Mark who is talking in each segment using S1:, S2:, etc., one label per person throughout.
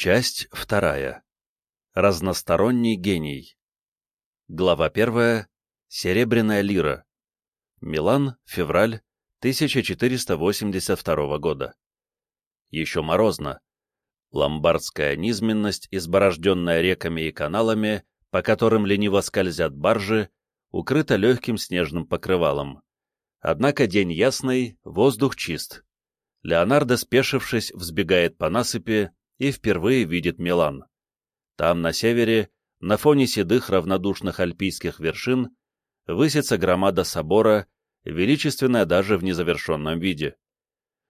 S1: Часть вторая. Разносторонний гений. Глава первая. Серебряная лира. Милан, февраль 1482 года. Еще морозно. Ломбардская низменность, изборожденная реками и каналами, по которым лениво скользят баржи, укрыта легким снежным покрывалом. Однако день ясный, воздух чист. Леонардо, спешившись, взбегает по насыпи и впервые видит Милан. Там, на севере, на фоне седых равнодушных альпийских вершин, высится громада собора, величественная даже в незавершенном виде.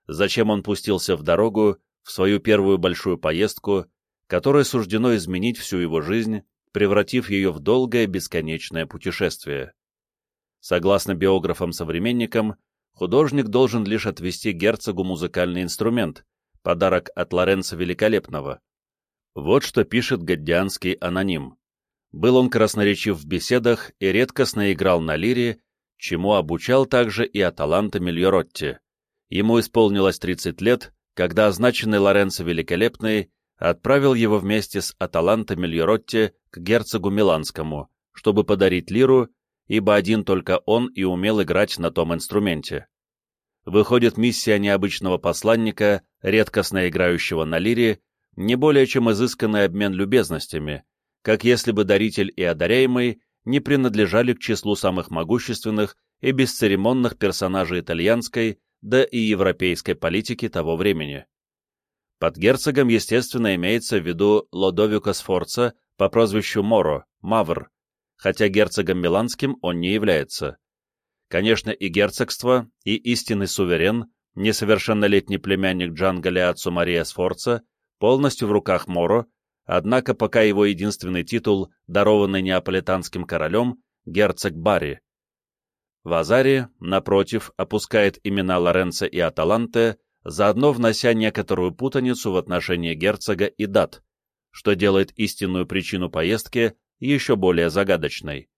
S1: Зачем он пустился в дорогу, в свою первую большую поездку, которой суждено изменить всю его жизнь, превратив ее в долгое бесконечное путешествие? Согласно биографам-современникам, художник должен лишь отвести герцогу музыкальный инструмент, подарок от Лоренца Великолепного. Вот что пишет гаддианский аноним. Был он красноречив в беседах и редкостно играл на лире, чему обучал также и Аталанта Мильоротти. Ему исполнилось 30 лет, когда означенный Лоренцо Великолепный отправил его вместе с Аталанто Мильоротти к герцогу Миланскому, чтобы подарить лиру, ибо один только он и умел играть на том инструменте. Выходит, миссия необычного посланника, редкостно играющего на лире, не более чем изысканный обмен любезностями, как если бы даритель и одаряемый не принадлежали к числу самых могущественных и бесцеремонных персонажей итальянской, да и европейской политики того времени. Под герцогом, естественно, имеется в виду Лодовико Сфорца по прозвищу Моро, Мавр, хотя герцогом Миланским он не является. Конечно, и герцогство, и истинный суверен, несовершеннолетний племянник Джан Галиацу Мария Сфорца, полностью в руках Моро, однако пока его единственный титул, дарованный неаполитанским королем, герцог Барри. Вазари, напротив, опускает имена Лоренцо и Аталанте, заодно внося некоторую путаницу в отношении герцога и дат, что делает истинную причину поездки еще более загадочной,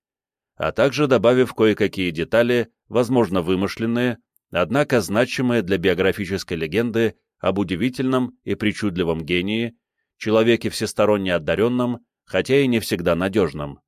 S1: а также добавив кое-какие детали, возможно вымышленные, однако значимые для биографической легенды об удивительном и причудливом гении, человеке всесторонне одаренном, хотя и не всегда надежном.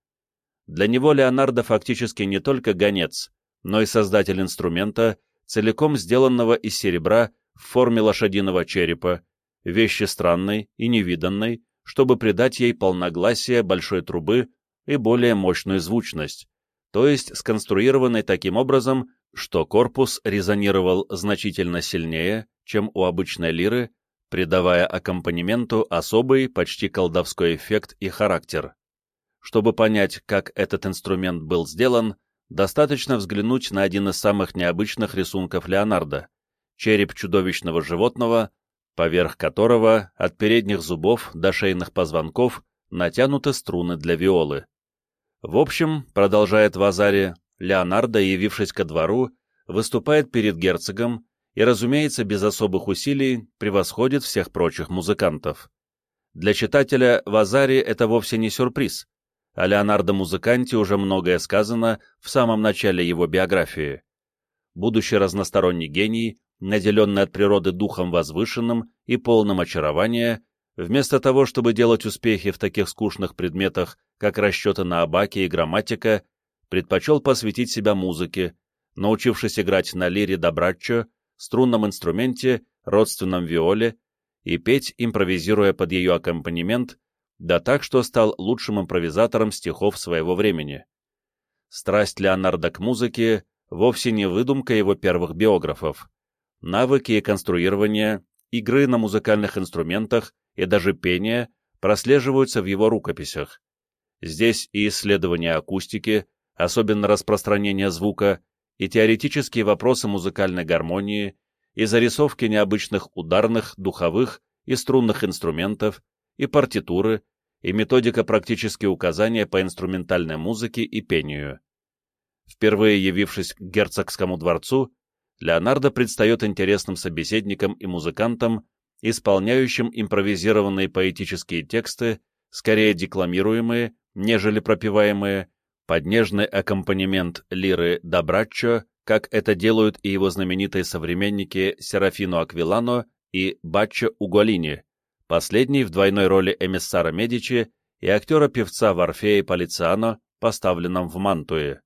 S1: Для него Леонардо фактически не только гонец, но и создатель инструмента, целиком сделанного из серебра в форме лошадиного черепа, вещи странной и невиданной, чтобы придать ей полногласие большой трубы и более мощную звучность, то есть сконструированной таким образом, что корпус резонировал значительно сильнее, чем у обычной лиры, придавая аккомпанементу особый, почти колдовской эффект и характер. Чтобы понять, как этот инструмент был сделан, достаточно взглянуть на один из самых необычных рисунков Леонардо — череп чудовищного животного, поверх которого от передних зубов до шейных позвонков натянуты струны для виолы. В общем, продолжает Вазари, Леонардо, явившись ко двору, выступает перед герцогом и, разумеется, без особых усилий превосходит всех прочих музыкантов. Для читателя Вазари это вовсе не сюрприз, о Леонардо Музыканте уже многое сказано в самом начале его биографии. Будущий разносторонний гений, наделенный от природы духом возвышенным и полным очарования, вместо того, чтобы делать успехи в таких скучных предметах, как расчеты на абаке и грамматика, предпочел посвятить себя музыке, научившись играть на лире добраччо, струнном инструменте, родственном виоле и петь, импровизируя под ее аккомпанемент, да так, что стал лучшим импровизатором стихов своего времени. Страсть Леонардо к музыке вовсе не выдумка его первых биографов. Навыки и конструирование, игры на музыкальных инструментах и даже пение прослеживаются в его рукописях. Здесь и исследования акустики, особенно распространение звука, и теоретические вопросы музыкальной гармонии, и зарисовки необычных ударных, духовых и струнных инструментов, и партитуры, и методика практические указания по инструментальной музыке и пению. Впервые явившись к герцогскому дворцу, Леонардо предстает интересным собеседником и музыкантом, исполняющим импровизированные поэтические тексты, скорее декламируемые, нежели пропеваемые, под нежный аккомпанемент лиры «Добраччо», как это делают и его знаменитые современники Серафино Аквилано и Баччо Уголини, последний в двойной роли эмиссара Медичи и актера-певца Варфея Полициано, поставленном в Мантуе.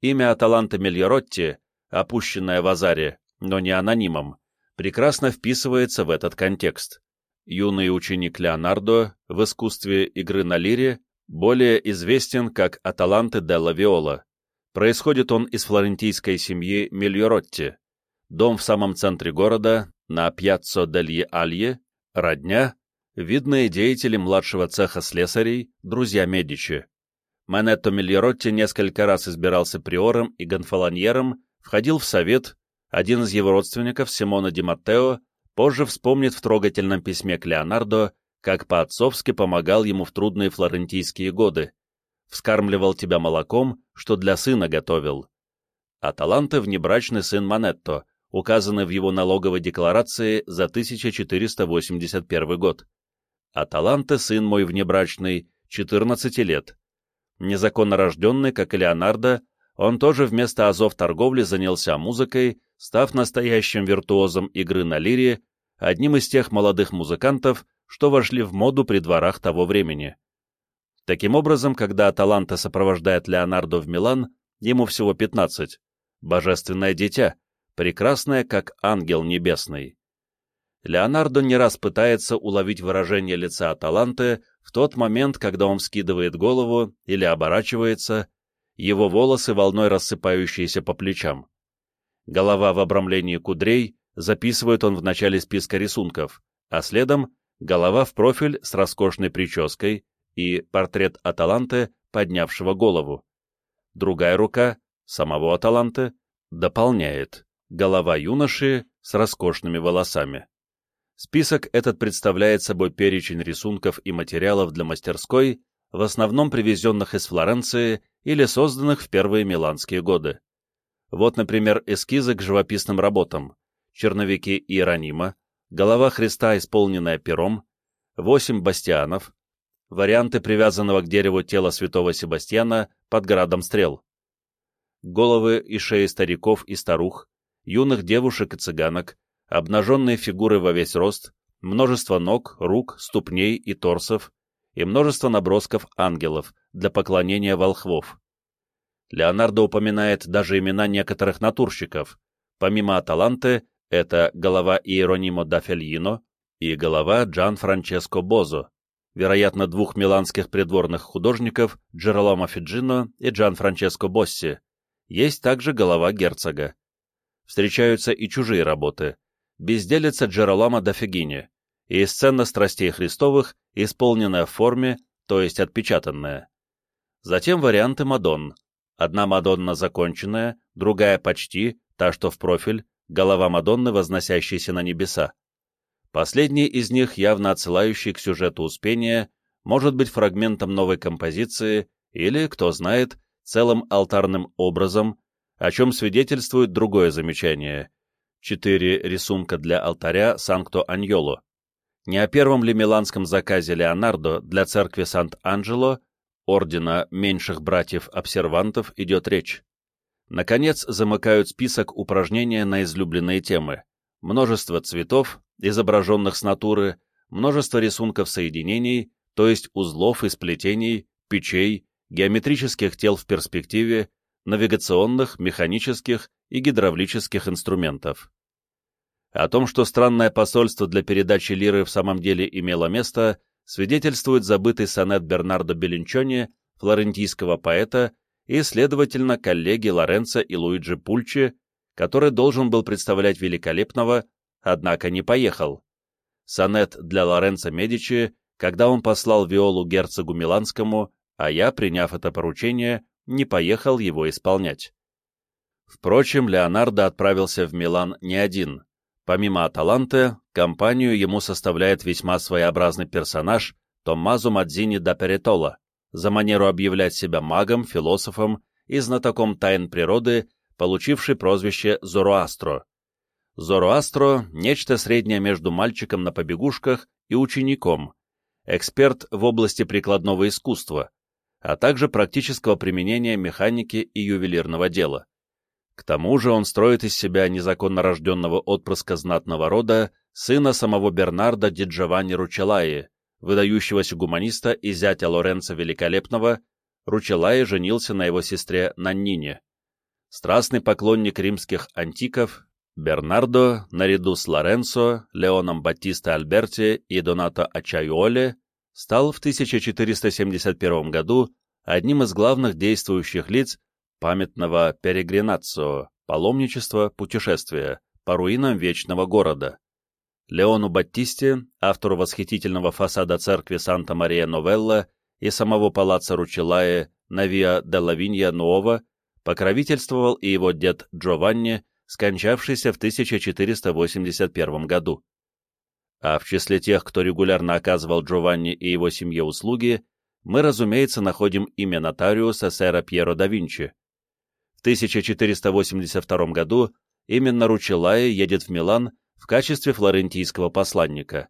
S1: Имя Аталанта Мильоротти, опущенное в Азаре, но не анонимом, прекрасно вписывается в этот контекст. Юный ученик Леонардо в искусстве игры на лире более известен как Аталанте делла Виола. Происходит он из флорентийской семьи Мильоротти. Дом в самом центре города, на Пьяццо делье Алье, родня, видные деятели младшего цеха слесарей, друзья Медичи. Манетто Мильоротти несколько раз избирался приором и гонфолоньером, входил в совет, один из его родственников, Симона Ди Маттео, позже вспомнит в трогательном письме к Леонардо, как по-отцовски помогал ему в трудные флорентийские годы. Вскармливал тебя молоком, что для сына готовил. Аталанте — внебрачный сын Манетто, указанный в его налоговой декларации за 1481 год. Аталанте — сын мой внебрачный, 14 лет. Незаконно рожденный, как и Леонардо, он тоже вместо азов торговли занялся музыкой, став настоящим виртуозом игры на лире, одним из тех молодых музыкантов, что вошли в моду при дворах того времени. Таким образом, когда Аталанта сопровождает Леонардо в Милан, ему всего 15. Божественное дитя, прекрасное, как ангел небесный. Леонардо не раз пытается уловить выражение лица Аталанты в тот момент, когда он скидывает голову или оборачивается, его волосы волной рассыпающиеся по плечам. Голова в обрамлении кудрей записывает он в начале списка рисунков, а следом голова в профиль с роскошной прической и портрет Аталанте, поднявшего голову. Другая рука, самого Аталанте, дополняет голова юноши с роскошными волосами. Список этот представляет собой перечень рисунков и материалов для мастерской, в основном привезенных из Флоренции или созданных в первые миланские годы. Вот, например, эскизы к живописным работам, черновики Иеронима, голова Христа, исполненная пером, восемь бастианов, варианты привязанного к дереву тела святого Себастьяна под градом стрел, головы и шеи стариков и старух, юных девушек и цыганок, обнаженные фигуры во весь рост, множество ног, рук, ступней и торсов, и множество набросков ангелов для поклонения волхвов. Леонардо упоминает даже имена некоторых натурщиков. Помимо Аталанты, это голова Иеронимо да Фельино и голова Джан Франческо Бозо, вероятно, двух миланских придворных художников Джероломо Фиджино и Джан Франческо Босси. Есть также голова герцога. Встречаются и чужие работы. Безделица Джероломо да Фигини и сцена страстей Христовых, исполненная в форме, то есть отпечатанная. Затем варианты Мадонн. Одна Мадонна законченная, другая почти, та, что в профиль, голова Мадонны, возносящаяся на небеса. Последний из них, явно отсылающий к сюжету Успения, может быть фрагментом новой композиции или, кто знает, целым алтарным образом, о чем свидетельствует другое замечание. Четыре рисунка для алтаря Санкто-Аньоло. Не о первом ли миланском заказе Леонардо для церкви Сант-Анджело, ордена меньших братьев-обсервантов, идет речь. Наконец, замыкают список упражнения на излюбленные темы. Множество цветов, изображенных с натуры, множество рисунков соединений, то есть узлов и сплетений, печей, геометрических тел в перспективе, навигационных, механических и гидравлических инструментов. О том, что странное посольство для передачи лиры в самом деле имело место, свидетельствует забытый сонет Бернардо Беллинчони, флорентийского поэта, и, следовательно, коллеги Лоренцо и Луиджи Пульчи, который должен был представлять великолепного, однако не поехал. Сонет для Лоренцо Медичи, когда он послал Виолу герцогу Миланскому, а я, приняв это поручение, не поехал его исполнять. Впрочем, Леонардо отправился в Милан не один. Помимо Аталанте, компанию ему составляет весьма своеобразный персонаж Томмазо Мадзини да Перетола, за манеру объявлять себя магом, философом и знатоком тайн природы, получивший прозвище Зороастро. Зороастро — нечто среднее между мальчиком на побегушках и учеником, эксперт в области прикладного искусства, а также практического применения механики и ювелирного дела. К тому же он строит из себя незаконно рожденного отпрыска знатного рода, сына самого Бернарда Ди Джованни Ручелаи, выдающегося гуманиста и зятя Лоренца Великолепного, Ручелаи женился на его сестре Наннине. Страстный поклонник римских антиков, Бернардо, наряду с Лоренцо, Леоном Баттисто Альберти и Донато Ачайоле, стал в 1471 году одним из главных действующих лиц памятного перегринацио, паломничества, путешествия, по руинам Вечного Города. Леону Баттисте, автору восхитительного фасада церкви Санта-Мария-Новелла и самого палаца Ручелае на Виа де Лавинья Нуова, покровительствовал и его дед Джованни, скончавшийся в 1481 году. А в числе тех, кто регулярно оказывал Джованни и его семье услуги, мы, разумеется, находим имя нотариуса сэра Пьеро да Винчи. В 1482 году именно Ручелае едет в Милан в качестве флорентийского посланника.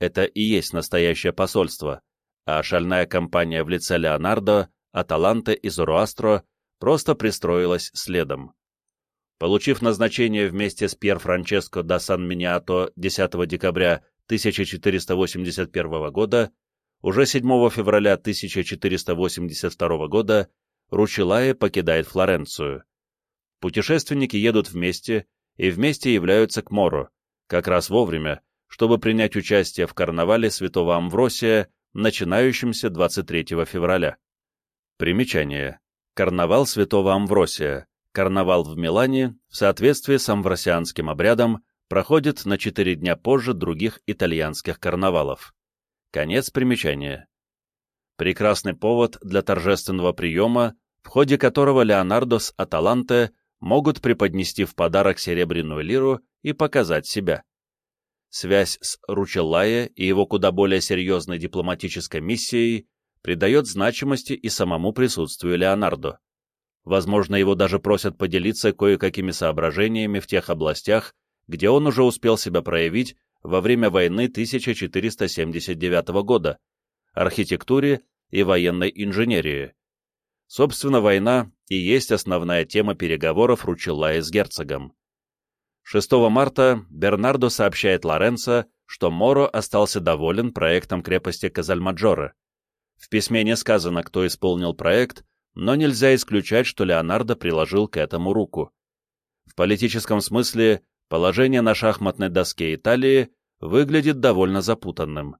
S1: Это и есть настоящее посольство, а шальная компания в лице Леонардо, Аталанте и Зороастро просто пристроилась следом. Получив назначение вместе с Пьер Франческо да Сан-Миниато 10 декабря 1481 года, уже 7 февраля 1482 года Ручелае покидает Флоренцию. Путешественники едут вместе и вместе являются к Моро, как раз вовремя, чтобы принять участие в карнавале Святого Амвросия, начинающемся 23 февраля. Примечание. Карнавал Святого Амвросия. Карнавал в Милане, в соответствии с амвросианским обрядом, проходит на 4 дня позже других итальянских карнавалов. Конец примечания. Прекрасный повод для торжественного приема, в ходе которого Леонардо с Аталанте могут преподнести в подарок серебряную лиру и показать себя. Связь с Ручеллае и его куда более серьезной дипломатической миссией придает значимости и самому присутствию Леонардо. Возможно, его даже просят поделиться кое-какими соображениями в тех областях, где он уже успел себя проявить во время войны 1479 года, архитектуре и военной инженерии. Собственно, война и есть основная тема переговоров Ручеллая с герцогом. 6 марта Бернардо сообщает Лоренцо, что Моро остался доволен проектом крепости Казальмаджоре. В письме не сказано, кто исполнил проект, но нельзя исключать, что Леонардо приложил к этому руку. В политическом смысле положение на шахматной доске Италии выглядит довольно запутанным.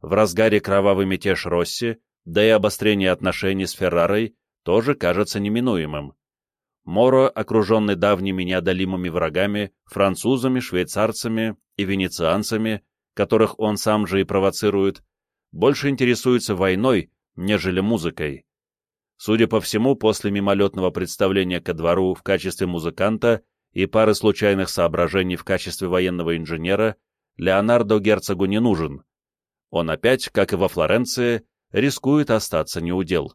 S1: В разгаре кровавый мятеж Росси, да и обострение отношений с Феррарой тоже кажется неминуемым. Моро, окруженный давними неодолимыми врагами, французами, швейцарцами и венецианцами, которых он сам же и провоцирует, больше интересуется войной, нежели музыкой. Судя по всему, после мимолетного представления ко двору в качестве музыканта и пары случайных соображений в качестве военного инженера, Леонардо герцогу не нужен. Он опять, как и во Флоренции, рискует остаться неудел.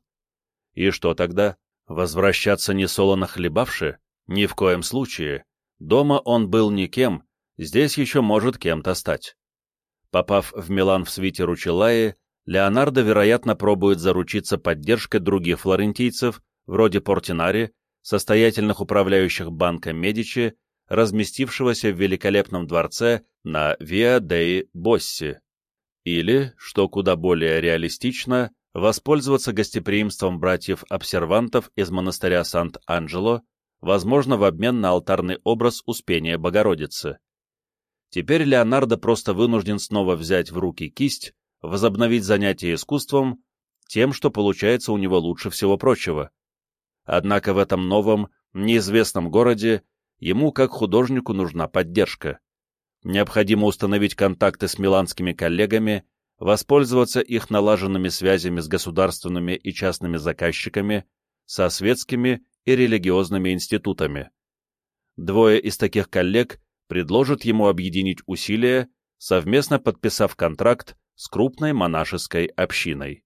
S1: И что тогда? Возвращаться не солоно хлебавши? Ни в коем случае. Дома он был никем, здесь еще может кем-то стать. Попав в Милан в свите Ручеллаи, Леонардо, вероятно, пробует заручиться поддержкой других флорентийцев, вроде Портинари, состоятельных управляющих банка Медичи, разместившегося в великолепном дворце на Виа деи Босси. Или, что куда более реалистично, воспользоваться гостеприимством братьев-обсервантов из монастыря Сант-Анджело, возможно, в обмен на алтарный образ Успения Богородицы. Теперь Леонардо просто вынужден снова взять в руки кисть возобновить занятия искусством тем, что получается у него лучше всего прочего. Однако в этом новом, неизвестном городе ему, как художнику, нужна поддержка. Необходимо установить контакты с миланскими коллегами, воспользоваться их налаженными связями с государственными и частными заказчиками, со светскими и религиозными институтами. Двое из таких коллег предложат ему объединить усилия, совместно подписав контракт с крупной монашеской общиной.